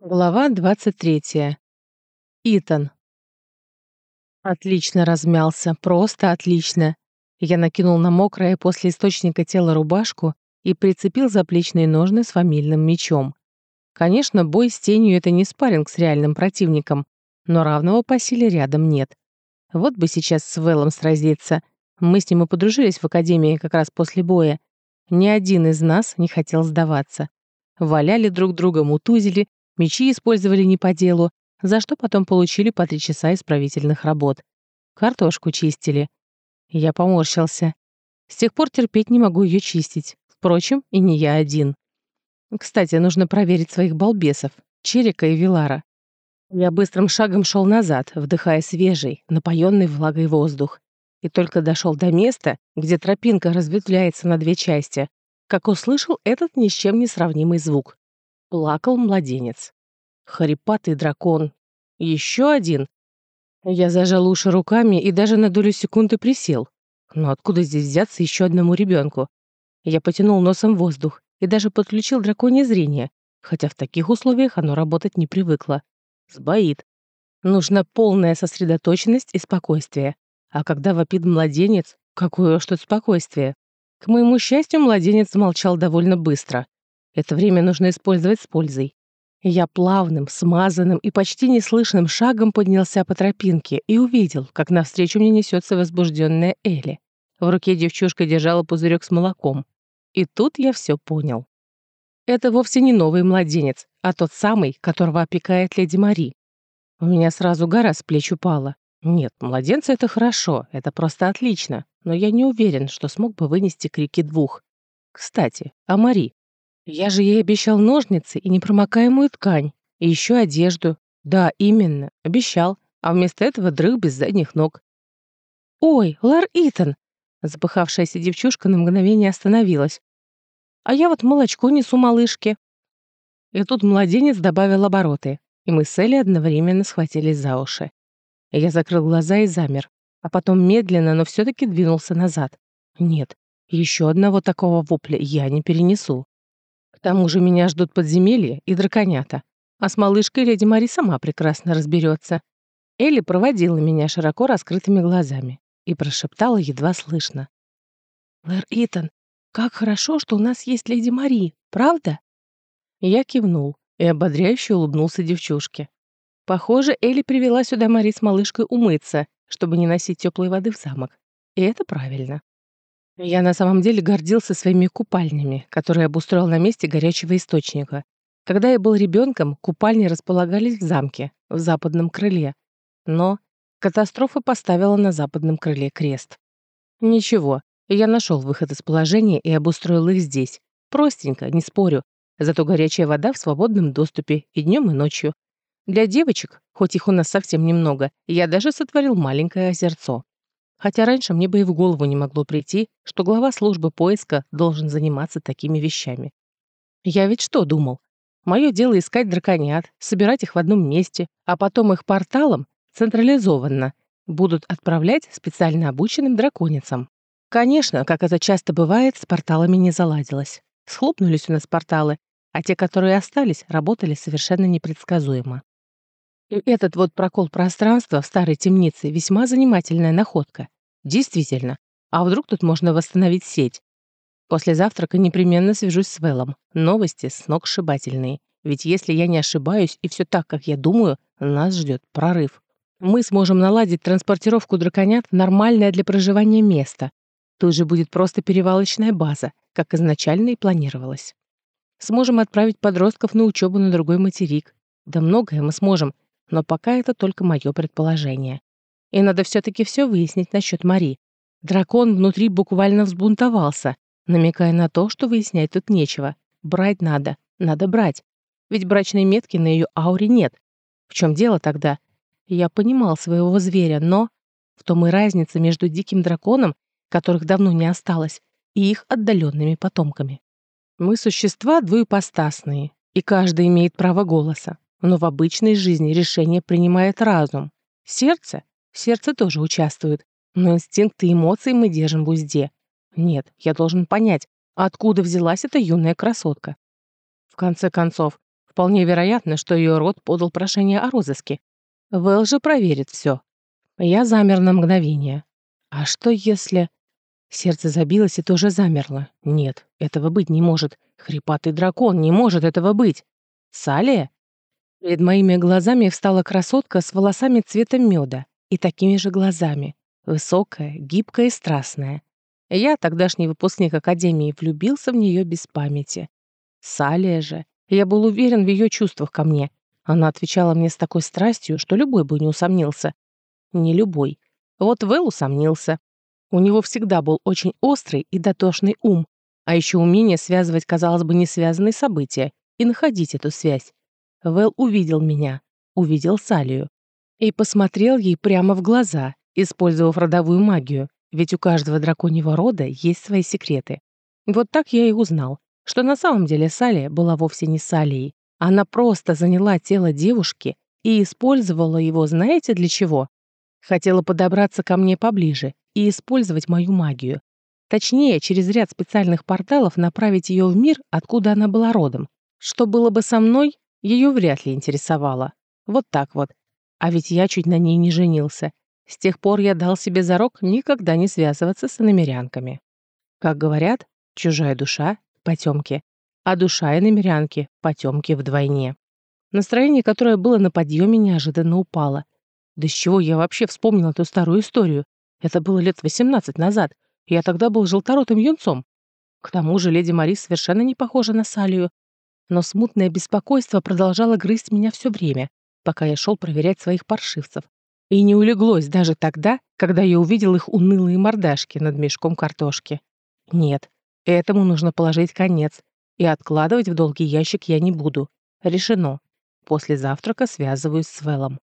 Глава 23. Итан. Отлично размялся, просто отлично. Я накинул на мокрое после источника тела рубашку и прицепил заплечные ножны с фамильным мечом. Конечно, бой с тенью — это не спарринг с реальным противником, но равного по силе рядом нет. Вот бы сейчас с Вэллом сразиться. Мы с ним и подружились в академии как раз после боя. Ни один из нас не хотел сдаваться. Валяли друг друга, мутузили, Мечи использовали не по делу, за что потом получили по три часа исправительных работ. Картошку чистили. Я поморщился. С тех пор терпеть не могу ее чистить. Впрочем, и не я один. Кстати, нужно проверить своих балбесов, Черика и Вилара. Я быстрым шагом шел назад, вдыхая свежий, напоенный влагой воздух. И только дошел до места, где тропинка разветвляется на две части, как услышал этот ни с чем не сравнимый звук. Плакал младенец. Хрипатый дракон. Еще один. Я зажал уши руками и даже на долю секунды присел. Но откуда здесь взяться еще одному ребенку? Я потянул носом воздух и даже подключил драконье зрение, хотя в таких условиях оно работать не привыкло. Сбоит. Нужна полная сосредоточенность и спокойствие. А когда вопит младенец, какое уж тут спокойствие. К моему счастью, младенец замолчал довольно быстро. Это время нужно использовать с пользой. Я плавным, смазанным и почти неслышным шагом поднялся по тропинке и увидел, как навстречу мне несется возбужденная Элли. В руке девчушка держала пузырек с молоком. И тут я все понял. Это вовсе не новый младенец, а тот самый, которого опекает леди Мари. У меня сразу гора с плеч упала. Нет, младенцы — это хорошо, это просто отлично, но я не уверен, что смог бы вынести крики двух. Кстати, о Мари. Я же ей обещал ножницы и непромокаемую ткань, и еще одежду. Да, именно, обещал, а вместо этого дрых без задних ног. «Ой, Лар Итан!» Запыхавшаяся девчушка на мгновение остановилась. «А я вот молочко несу малышке». И тут младенец добавил обороты, и мы с Элли одновременно схватились за уши. Я закрыл глаза и замер, а потом медленно, но все таки двинулся назад. Нет, еще одного такого вопля я не перенесу. К тому же меня ждут подземелья и драконята. А с малышкой леди Мари сама прекрасно разберется. Элли проводила меня широко раскрытыми глазами и прошептала едва слышно. «Лэр Итан, как хорошо, что у нас есть леди Мари, правда?» Я кивнул и ободряюще улыбнулся девчушке. Похоже, Элли привела сюда Мари с малышкой умыться, чтобы не носить теплой воды в замок. И это правильно. Я на самом деле гордился своими купальнями, которые обустроил на месте горячего источника. Когда я был ребенком, купальни располагались в замке, в западном крыле. Но катастрофа поставила на западном крыле крест. Ничего, я нашел выход из положения и обустроил их здесь. Простенько, не спорю. Зато горячая вода в свободном доступе и днем, и ночью. Для девочек, хоть их у нас совсем немного, я даже сотворил маленькое озерцо. Хотя раньше мне бы и в голову не могло прийти, что глава службы поиска должен заниматься такими вещами. Я ведь что думал? Мое дело искать драконят, собирать их в одном месте, а потом их порталом, централизованно, будут отправлять специально обученным драконицам. Конечно, как это часто бывает, с порталами не заладилось. Схлопнулись у нас порталы, а те, которые остались, работали совершенно непредсказуемо. И этот вот прокол пространства в старой темнице весьма занимательная находка. Действительно. А вдруг тут можно восстановить сеть? После завтрака непременно свяжусь с Вэллом. Новости сногсшибательные. Ведь если я не ошибаюсь и все так, как я думаю, нас ждет прорыв. Мы сможем наладить транспортировку драконят в нормальное для проживания место. Тут же будет просто перевалочная база, как изначально и планировалось. Сможем отправить подростков на учебу на другой материк. Да многое мы сможем, но пока это только мое предположение. И надо все-таки все выяснить насчет Мари. Дракон внутри буквально взбунтовался, намекая на то, что выяснять тут нечего. Брать надо, надо брать. Ведь брачной метки на ее ауре нет. В чем дело тогда? Я понимал своего зверя, но... В том и разница между диким драконом, которых давно не осталось, и их отдаленными потомками. Мы существа двуепостасные, и каждый имеет право голоса. Но в обычной жизни решение принимает разум. Сердце? Сердце тоже участвует. Но инстинкты и эмоции мы держим в узде. Нет, я должен понять, откуда взялась эта юная красотка. В конце концов, вполне вероятно, что ее род подал прошение о розыске. Вэл же проверит все. Я замер на мгновение. А что если... Сердце забилось и тоже замерло. Нет, этого быть не может. Хрипатый дракон, не может этого быть. Салия? Перед моими глазами встала красотка с волосами цвета меда и такими же глазами. Высокая, гибкая и страстная. Я, тогдашний выпускник Академии, влюбился в нее без памяти. Салия же. Я был уверен в ее чувствах ко мне. Она отвечала мне с такой страстью, что любой бы не усомнился. Не любой. Вот Вэл усомнился. У него всегда был очень острый и дотошный ум, а еще умение связывать, казалось бы, несвязанные события и находить эту связь. Вэл увидел меня, увидел Салию и посмотрел ей прямо в глаза, использовав родовую магию, ведь у каждого драконьего рода есть свои секреты. Вот так я и узнал, что на самом деле Салия была вовсе не Салией. Она просто заняла тело девушки и использовала его знаете для чего? Хотела подобраться ко мне поближе и использовать мою магию. Точнее, через ряд специальных порталов направить ее в мир, откуда она была родом. Что было бы со мной, ее вряд ли интересовало. Вот так вот. А ведь я чуть на ней не женился. С тех пор я дал себе зарок никогда не связываться с иномерянками. Как говорят, чужая душа — потемки, а душа и намерянки — потемки вдвойне. Настроение, которое было на подъеме, неожиданно упало. Да с чего я вообще вспомнил эту старую историю? Это было лет 18 назад. Я тогда был желторотым юнцом. К тому же леди Мари совершенно не похожа на Салию. Но смутное беспокойство продолжало грызть меня все время, пока я шел проверять своих паршивцев. И не улеглось даже тогда, когда я увидел их унылые мордашки над мешком картошки. Нет, этому нужно положить конец, и откладывать в долгий ящик я не буду. Решено. После завтрака связываюсь с Велом.